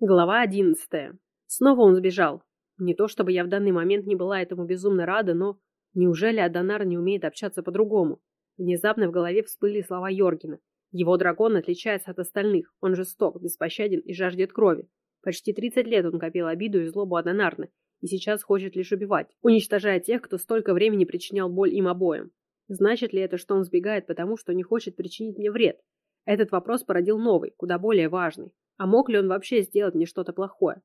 Глава одиннадцатая. Снова он сбежал. Не то чтобы я в данный момент не была этому безумно рада, но... Неужели Адонар не умеет общаться по-другому? Внезапно в голове всплыли слова Йоргена. Его дракон отличается от остальных. Он жесток, беспощаден и жаждет крови. Почти 30 лет он копил обиду и злобу Адонарны, и сейчас хочет лишь убивать, уничтожая тех, кто столько времени причинял боль им обоим. Значит ли это, что он сбегает потому, что не хочет причинить мне вред? Этот вопрос породил новый, куда более важный. А мог ли он вообще сделать мне что-то плохое?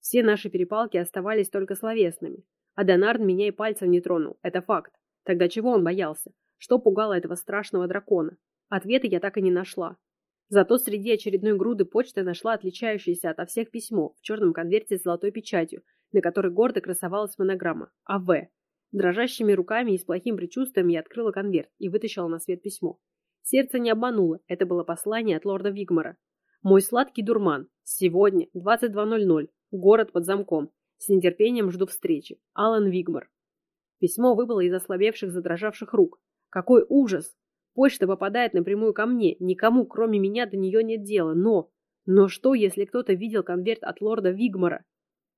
Все наши перепалки оставались только словесными. А Донард меня и пальцем не тронул, это факт. Тогда чего он боялся? Что пугало этого страшного дракона? Ответа я так и не нашла. Зато среди очередной груды почты нашла отличающееся ото всех письмо в черном конверте с золотой печатью, на которой гордо красовалась монограмма «АВ». Дрожащими руками и с плохим предчувствием я открыла конверт и вытащила на свет письмо. Сердце не обмануло, это было послание от лорда Вигмара. Мой сладкий дурман. Сегодня, 22.00. Город под замком. С нетерпением жду встречи. Алан Вигмар. Письмо выпало из ослабевших, задрожавших рук. Какой ужас! Почта попадает напрямую ко мне. Никому, кроме меня, до нее нет дела. Но... Но что, если кто-то видел конверт от лорда Вигмара?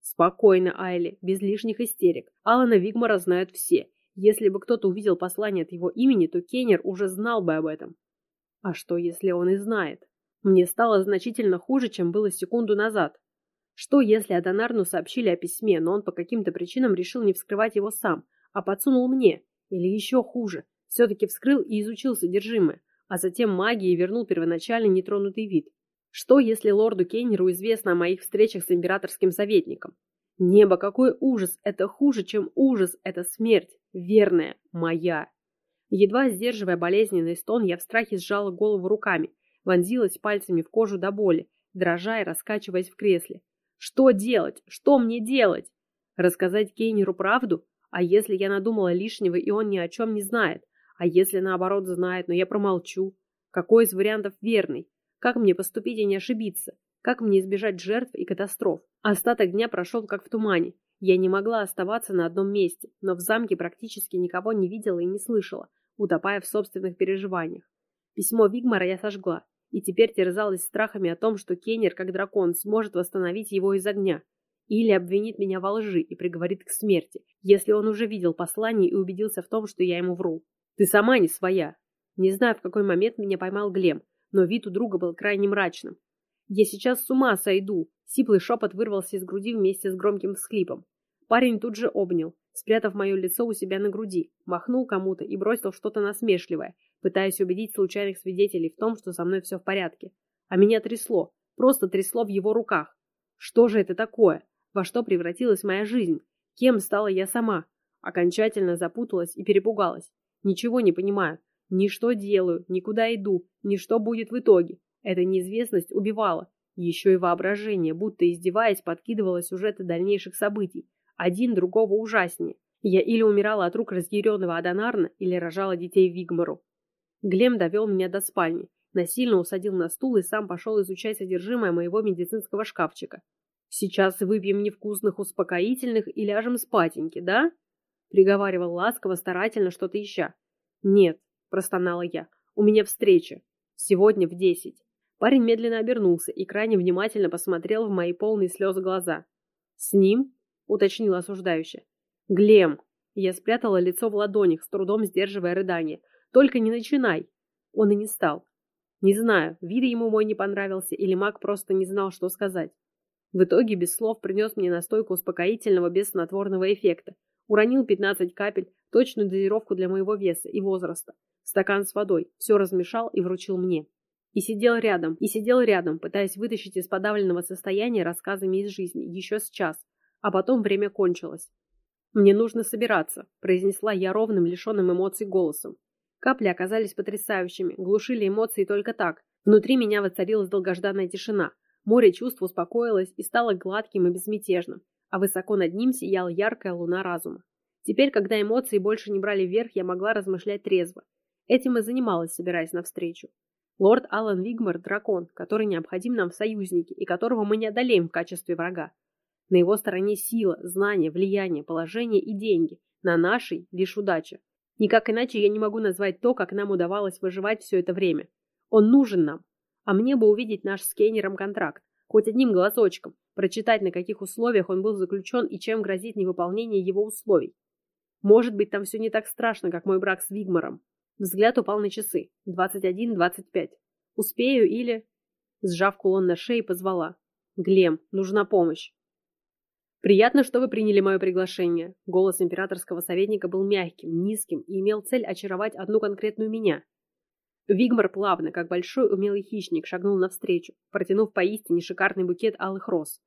Спокойно, Айли, без лишних истерик. Алана Вигмара знают все. Если бы кто-то увидел послание от его имени, то Кеннер уже знал бы об этом. А что, если он и знает? Мне стало значительно хуже, чем было секунду назад. Что, если Адонарну сообщили о письме, но он по каким-то причинам решил не вскрывать его сам, а подсунул мне? Или еще хуже, все-таки вскрыл и изучил содержимое, а затем магией вернул первоначальный нетронутый вид? Что, если лорду Кеннеру известно о моих встречах с императорским советником? Небо, какой ужас! Это хуже, чем ужас, это смерть, верная, моя. Едва сдерживая болезненный стон, я в страхе сжала голову руками, вонзилась пальцами в кожу до боли, дрожа и раскачиваясь в кресле. Что делать? Что мне делать? Рассказать Кейнеру правду? А если я надумала лишнего, и он ни о чем не знает? А если наоборот знает, но я промолчу? Какой из вариантов верный? Как мне поступить и не ошибиться? Как мне избежать жертв и катастроф? Остаток дня прошел как в тумане. Я не могла оставаться на одном месте, но в замке практически никого не видела и не слышала, утопая в собственных переживаниях. Письмо Вигмара я сожгла, и теперь терзалась страхами о том, что Кеннер, как дракон, сможет восстановить его из огня. Или обвинит меня во лжи и приговорит к смерти, если он уже видел послание и убедился в том, что я ему вру. Ты сама не своя. Не знаю, в какой момент меня поймал Глем, но вид у друга был крайне мрачным. Я сейчас с ума сойду. Сиплый шепот вырвался из груди вместе с громким всхлипом. Парень тут же обнял, спрятав мое лицо у себя на груди, махнул кому-то и бросил что-то насмешливое, пытаясь убедить случайных свидетелей в том, что со мной все в порядке. А меня трясло, просто трясло в его руках. Что же это такое? Во что превратилась моя жизнь? Кем стала я сама? Окончательно запуталась и перепугалась. Ничего не понимаю. Ни что делаю, ни куда иду, ни что будет в итоге. Эта неизвестность убивала. Еще и воображение, будто издеваясь, подкидывало сюжеты дальнейших событий. Один другого ужаснее. Я или умирала от рук разъяренного Адонарна, или рожала детей Вигмару. Глем довел меня до спальни, насильно усадил на стул и сам пошел изучать содержимое моего медицинского шкафчика. «Сейчас выпьем невкусных успокоительных и ляжем спатеньки, да?» Приговаривал ласково, старательно что-то ища. «Нет», – простонала я, – «у меня встреча. Сегодня в десять». Парень медленно обернулся и крайне внимательно посмотрел в мои полные слез глаза. «С ним?» – уточнил осуждающе. «Глем!» Я спрятала лицо в ладонях, с трудом сдерживая рыдание. Только не начинай. Он и не стал. Не знаю, вид ему мой не понравился, или маг просто не знал, что сказать. В итоге без слов принес мне настойку успокоительного без снотворного эффекта. Уронил 15 капель, точную дозировку для моего веса и возраста. Стакан с водой, все размешал и вручил мне. И сидел рядом, и сидел рядом, пытаясь вытащить из подавленного состояния рассказами из жизни, еще с час. А потом время кончилось. «Мне нужно собираться», – произнесла я ровным, лишенным эмоций голосом. Капли оказались потрясающими, глушили эмоции только так. Внутри меня воцарилась долгожданная тишина. Море чувств успокоилось и стало гладким и безмятежным, а высоко над ним сияла яркая луна разума. Теперь, когда эмоции больше не брали вверх, я могла размышлять трезво. Этим и занималась, собираясь навстречу. Лорд Алан Вигмар – дракон, который необходим нам в союзнике и которого мы не одолеем в качестве врага. На его стороне сила, знания, влияние, положение и деньги. На нашей – лишь удача. Никак иначе я не могу назвать то, как нам удавалось выживать все это время. Он нужен нам. А мне бы увидеть наш с Кейнером контракт. хоть одним голосочком, прочитать, на каких условиях он был заключен и чем грозит невыполнение его условий. Может быть, там все не так страшно, как мой брак с Вигмаром. Взгляд упал на часы. 21-25. Успею или... Сжав кулон на шее, позвала. «Глем, нужна помощь». «Приятно, что вы приняли мое приглашение». Голос императорского советника был мягким, низким и имел цель очаровать одну конкретную меня. Вигмар плавно, как большой умелый хищник, шагнул навстречу, протянув поистине шикарный букет алых роз.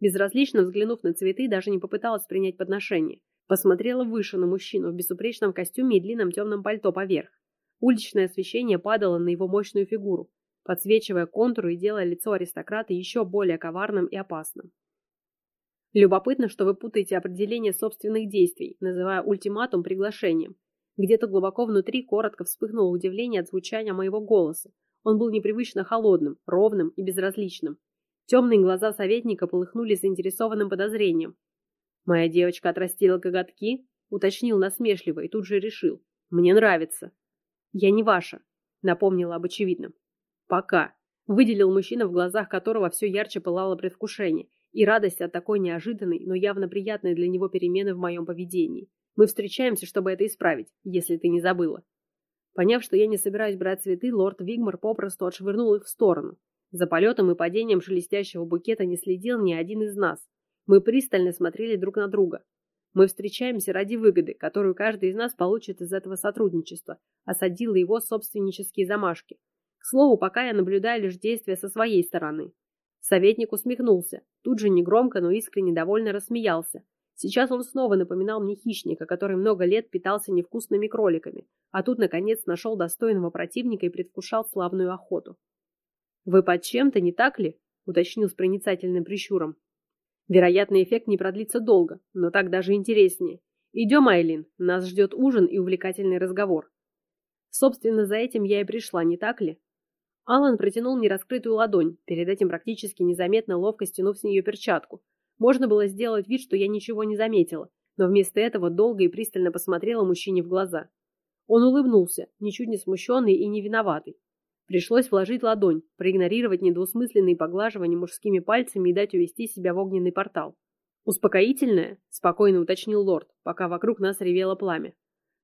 Безразлично взглянув на цветы, даже не попыталась принять подношение. Посмотрела выше на мужчину в безупречном костюме и длинном темном пальто поверх. Уличное освещение падало на его мощную фигуру, подсвечивая контуры и делая лицо аристократа еще более коварным и опасным. Любопытно, что вы путаете определение собственных действий, называя ультиматум приглашением. Где-то глубоко внутри коротко вспыхнуло удивление от звучания моего голоса. Он был непривычно холодным, ровным и безразличным. Темные глаза советника полыхнули заинтересованным подозрением. «Моя девочка отрастила коготки?» — уточнил насмешливо и тут же решил. «Мне нравится». «Я не ваша», — напомнила об очевидном. «Пока», — выделил мужчина, в глазах которого все ярче пылало предвкушение и радость от такой неожиданной, но явно приятной для него перемены в моем поведении. Мы встречаемся, чтобы это исправить, если ты не забыла. Поняв, что я не собираюсь брать цветы, лорд Вигмар попросту отшвырнул их в сторону. За полетом и падением шелестящего букета не следил ни один из нас. Мы пристально смотрели друг на друга. Мы встречаемся ради выгоды, которую каждый из нас получит из этого сотрудничества, осадила его собственнические замашки. К слову, пока я наблюдаю лишь действия со своей стороны. Советник усмехнулся, тут же негромко, но искренне довольно рассмеялся. Сейчас он снова напоминал мне хищника, который много лет питался невкусными кроликами, а тут, наконец, нашел достойного противника и предвкушал славную охоту. «Вы под чем-то, не так ли?» — уточнил с проницательным прищуром. «Вероятно, эффект не продлится долго, но так даже интереснее. Идем, Айлин, нас ждет ужин и увлекательный разговор». Собственно, за этим я и пришла, не так ли? Алан протянул мне раскрытую ладонь, перед этим практически незаметно ловко стянув с нее перчатку. Можно было сделать вид, что я ничего не заметила, но вместо этого долго и пристально посмотрела мужчине в глаза. Он улыбнулся, ничуть не смущенный и не виноватый. Пришлось вложить ладонь, проигнорировать недвусмысленные поглаживания мужскими пальцами и дать увести себя в огненный портал. «Успокоительное?» – спокойно уточнил лорд, пока вокруг нас ревело пламя.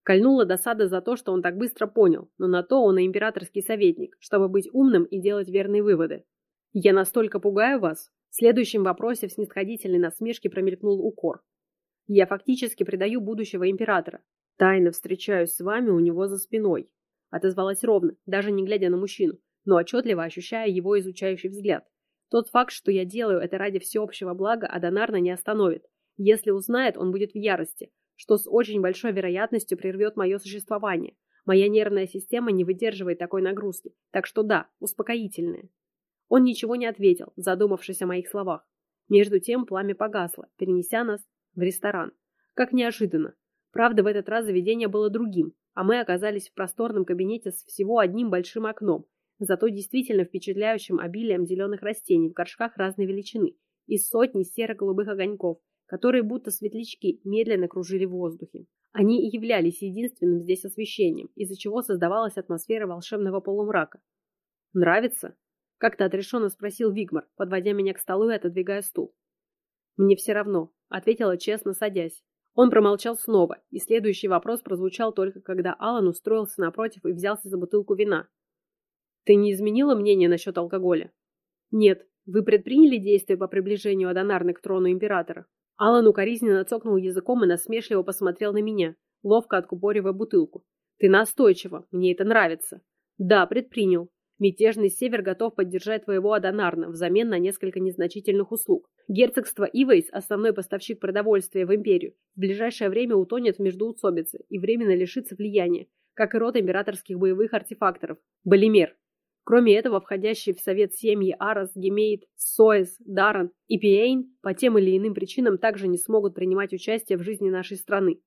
Кольнула досада за то, что он так быстро понял, но на то он и императорский советник, чтобы быть умным и делать верные выводы. «Я настолько пугаю вас?» В следующем вопросе в снисходительной насмешке промелькнул укор. «Я фактически предаю будущего императора. Тайно встречаюсь с вами у него за спиной», отозвалась ровно, даже не глядя на мужчину, но отчетливо ощущая его изучающий взгляд. Тот факт, что я делаю это ради всеобщего блага, Адонарна не остановит. Если узнает, он будет в ярости, что с очень большой вероятностью прервет мое существование. Моя нервная система не выдерживает такой нагрузки, так что да, успокоительное. Он ничего не ответил, задумавшись о моих словах. Между тем пламя погасло, перенеся нас в ресторан. Как неожиданно. Правда, в этот раз заведение было другим, а мы оказались в просторном кабинете с всего одним большим окном, зато действительно впечатляющим обилием зеленых растений в горшках разной величины и сотни серо-голубых огоньков, которые будто светлячки медленно кружили в воздухе. Они и являлись единственным здесь освещением, из-за чего создавалась атмосфера волшебного полумрака. «Нравится?» – как-то отрешенно спросил Вигмар, подводя меня к столу и отодвигая стул. «Мне все равно», – ответила честно, садясь. Он промолчал снова, и следующий вопрос прозвучал только когда Алан устроился напротив и взялся за бутылку вина. «Ты не изменила мнение насчет алкоголя?» «Нет. Вы предприняли действия по приближению Адонарны к трону императора?» Алан укоризненно цокнул языком и насмешливо посмотрел на меня, ловко откупоривая бутылку. «Ты настойчиво, мне это нравится». «Да, предпринял. Мятежный север готов поддержать твоего Адонарна взамен на несколько незначительных услуг. Герцогство Ивейс, основной поставщик продовольствия в империю, в ближайшее время утонет в междоусобице и временно лишится влияния, как и род императорских боевых артефакторов. Балимер. Кроме этого, входящие в совет семьи Арас, Гемейт, Соэс, Даран и Пиэйн по тем или иным причинам также не смогут принимать участие в жизни нашей страны.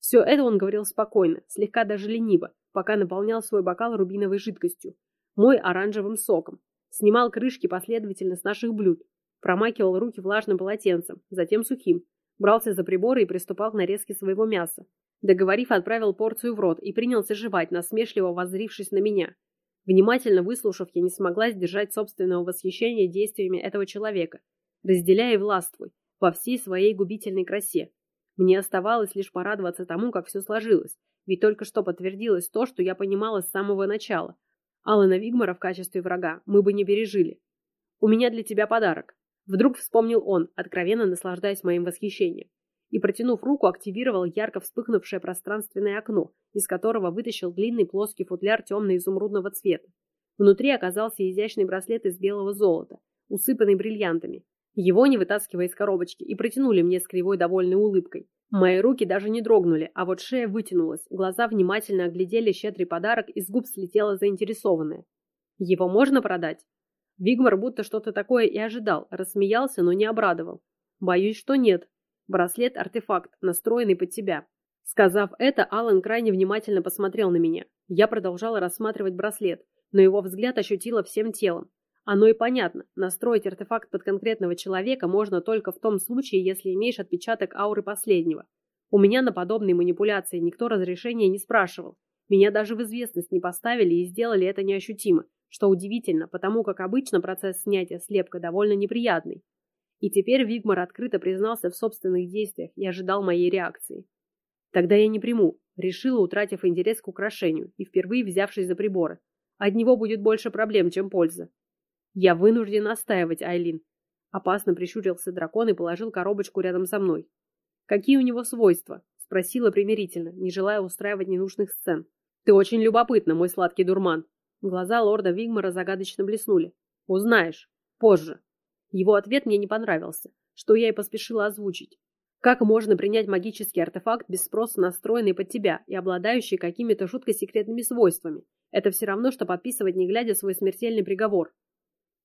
Все это он говорил спокойно, слегка даже лениво, пока наполнял свой бокал рубиновой жидкостью, мой оранжевым соком, снимал крышки последовательно с наших блюд, промакивал руки влажным полотенцем, затем сухим, брался за приборы и приступал к нарезке своего мяса. Договорив, отправил порцию в рот и принялся жевать, насмешливо воззрившись на меня – Внимательно выслушав, я не смогла сдержать собственного восхищения действиями этого человека. Разделяя и властвуй, во всей своей губительной красе. Мне оставалось лишь порадоваться тому, как все сложилось, ведь только что подтвердилось то, что я понимала с самого начала. Алана Вигмара в качестве врага мы бы не пережили. «У меня для тебя подарок», — вдруг вспомнил он, откровенно наслаждаясь моим восхищением. И, протянув руку, активировал ярко вспыхнувшее пространственное окно, из которого вытащил длинный плоский футляр темно-изумрудного цвета. Внутри оказался изящный браслет из белого золота, усыпанный бриллиантами. Его не вытаскивая из коробочки и протянули мне с кривой довольной улыбкой. Мои руки даже не дрогнули, а вот шея вытянулась, глаза внимательно оглядели щедрый подарок, и с губ слетела заинтересованная. «Его можно продать?» Вигмар будто что-то такое и ожидал, рассмеялся, но не обрадовал. «Боюсь, что нет. Браслет – артефакт, настроенный под тебя». Сказав это, Алан крайне внимательно посмотрел на меня. Я продолжала рассматривать браслет, но его взгляд ощутила всем телом. Оно и понятно. Настроить артефакт под конкретного человека можно только в том случае, если имеешь отпечаток ауры последнего. У меня на подобные манипуляции никто разрешения не спрашивал. Меня даже в известность не поставили и сделали это неощутимо, что удивительно, потому как обычно процесс снятия слепка довольно неприятный. И теперь Вигмар открыто признался в собственных действиях и ожидал моей реакции. Тогда я не приму, решила, утратив интерес к украшению и впервые взявшись за приборы. От него будет больше проблем, чем польза. Я вынужден настаивать, Айлин. Опасно прищурился дракон и положил коробочку рядом со мной. Какие у него свойства? Спросила примирительно, не желая устраивать ненужных сцен. Ты очень любопытна, мой сладкий дурман. Глаза лорда Вигмара загадочно блеснули. Узнаешь. Позже. Его ответ мне не понравился, что я и поспешила озвучить. Как можно принять магический артефакт без спроса, настроенный под тебя и обладающий какими-то жутко секретными свойствами? Это все равно, что подписывать, не глядя, свой смертельный приговор.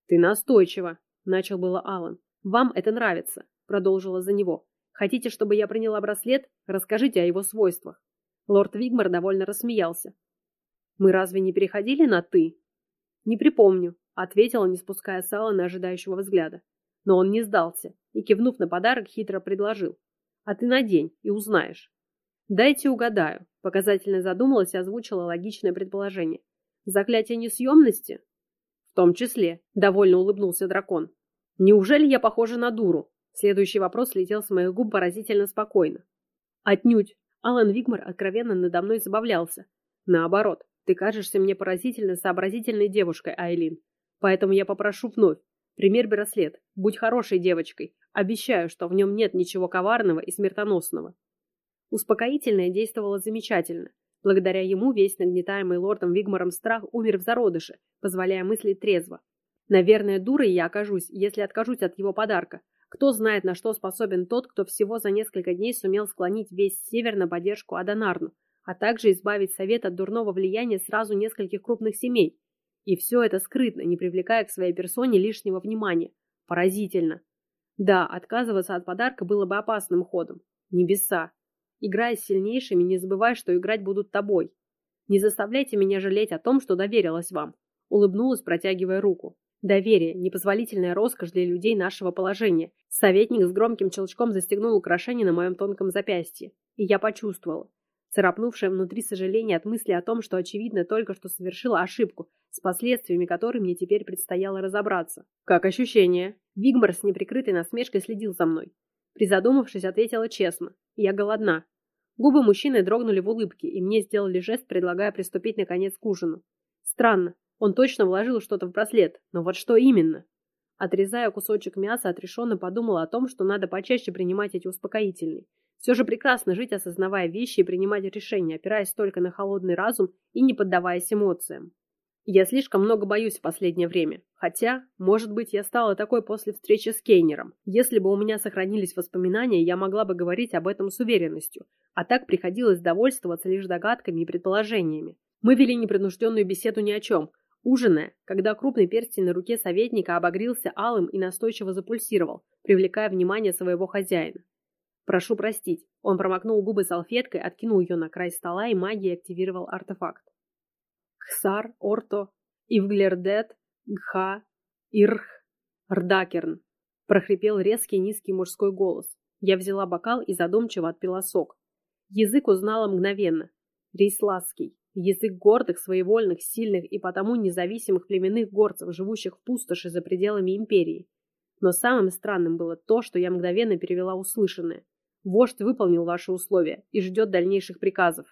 «Ты настойчиво», — начал было Алан. «Вам это нравится», — продолжила за него. «Хотите, чтобы я приняла браслет? Расскажите о его свойствах». Лорд Вигмар довольно рассмеялся. «Мы разве не переходили на «ты»?» «Не припомню», — ответила, не спуская с Алана ожидающего взгляда. Но он не сдался и, кивнув на подарок, хитро предложил. «А ты надень и узнаешь». «Дайте угадаю», — показательно задумалась и озвучила логичное предположение. «Заклятие несъемности?» «В том числе», — довольно улыбнулся дракон. «Неужели я похожа на дуру?» Следующий вопрос летел с моих губ поразительно спокойно. «Отнюдь!» Алан Вигмар откровенно надо мной забавлялся. «Наоборот, ты кажешься мне поразительно сообразительной девушкой, Айлин. Поэтому я попрошу вновь. Пример браслет. Будь хорошей девочкой. Обещаю, что в нем нет ничего коварного и смертоносного». Успокоительное действовало замечательно. Благодаря ему весь нагнетаемый лордом Вигмаром страх умер в зародыше, позволяя мыслить трезво. Наверное, дурой я окажусь, если откажусь от его подарка. Кто знает, на что способен тот, кто всего за несколько дней сумел склонить весь север на поддержку Адонарну, а также избавить совет от дурного влияния сразу нескольких крупных семей. И все это скрытно, не привлекая к своей персоне лишнего внимания. Поразительно. Да, отказываться от подарка было бы опасным ходом. Небеса. Играя с сильнейшими, не забывай, что играть будут тобой. Не заставляйте меня жалеть о том, что доверилась вам. Улыбнулась, протягивая руку. Доверие – непозволительная роскошь для людей нашего положения. Советник с громким челчком застегнул украшение на моем тонком запястье. И я почувствовала. Царапнувшее внутри сожаление от мысли о том, что, очевидно, только что совершила ошибку, с последствиями которой мне теперь предстояло разобраться. «Как ощущение?» Вигмар с неприкрытой насмешкой следил за мной. Призадумавшись, ответила честно. Я голодна. Губы мужчины дрогнули в улыбке, и мне сделали жест, предлагая приступить наконец к ужину. Странно. Он точно вложил что-то в браслет, но вот что именно? Отрезая кусочек мяса, отрешенно подумала о том, что надо почаще принимать эти успокоительные. Все же прекрасно жить, осознавая вещи и принимать решения, опираясь только на холодный разум и не поддаваясь эмоциям. Я слишком много боюсь в последнее время. Хотя, может быть, я стала такой после встречи с Кейнером. Если бы у меня сохранились воспоминания, я могла бы говорить об этом с уверенностью. А так приходилось довольствоваться лишь догадками и предположениями. Мы вели непринужденную беседу ни о чем. Ужиная, когда крупный перстень на руке советника обогрился алым и настойчиво запульсировал, привлекая внимание своего хозяина. «Прошу простить». Он промокнул губы салфеткой, откинул ее на край стола и магией активировал артефакт. Ксар, Орто, Ивглердет, Гха, Ирх, Рдакерн. Прохрипел резкий низкий мужской голос. Я взяла бокал и задумчиво отпила сок. Язык узнала мгновенно. Рейсласский. Язык гордых, своевольных, сильных и потому независимых племенных горцев, живущих в пустоши за пределами империи. Но самым странным было то, что я мгновенно перевела услышанное. Вождь выполнил ваши условия и ждет дальнейших приказов.